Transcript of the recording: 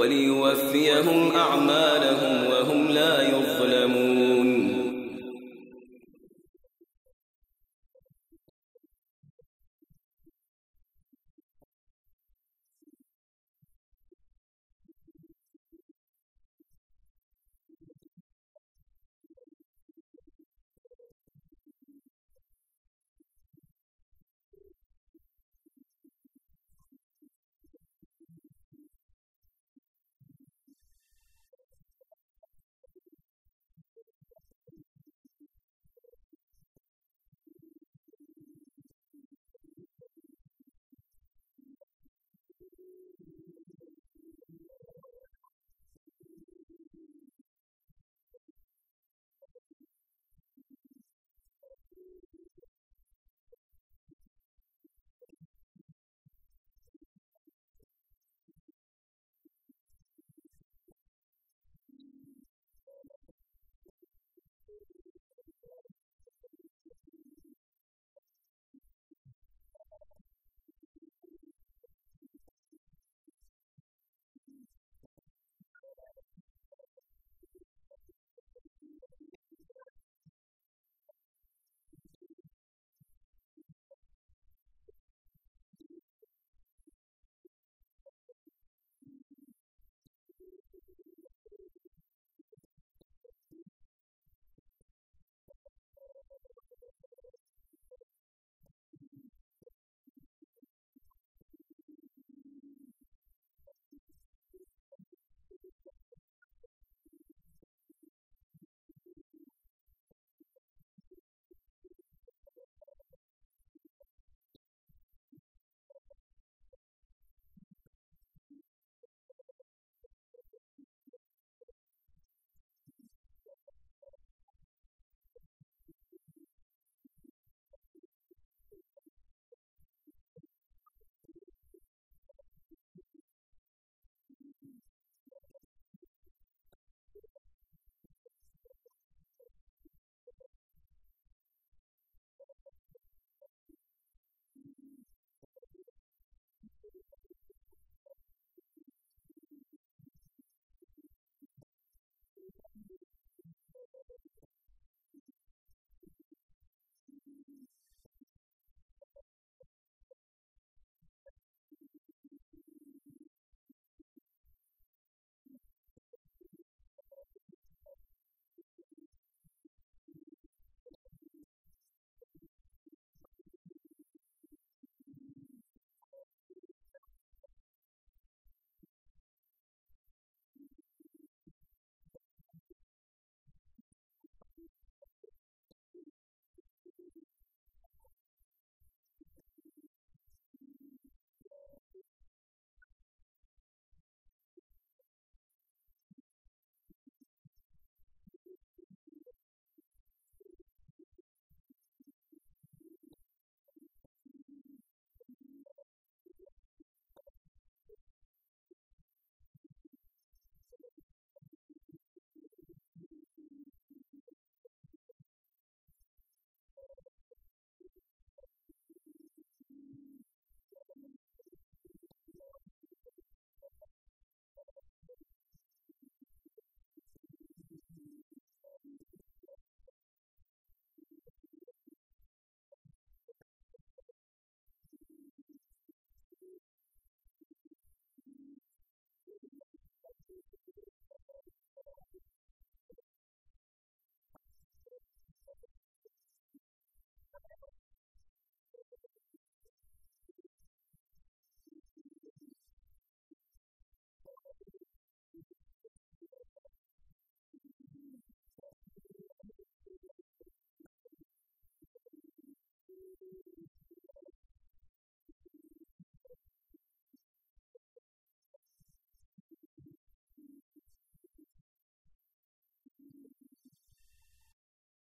وليوفيهم أعمالهم وهم لا يظلمون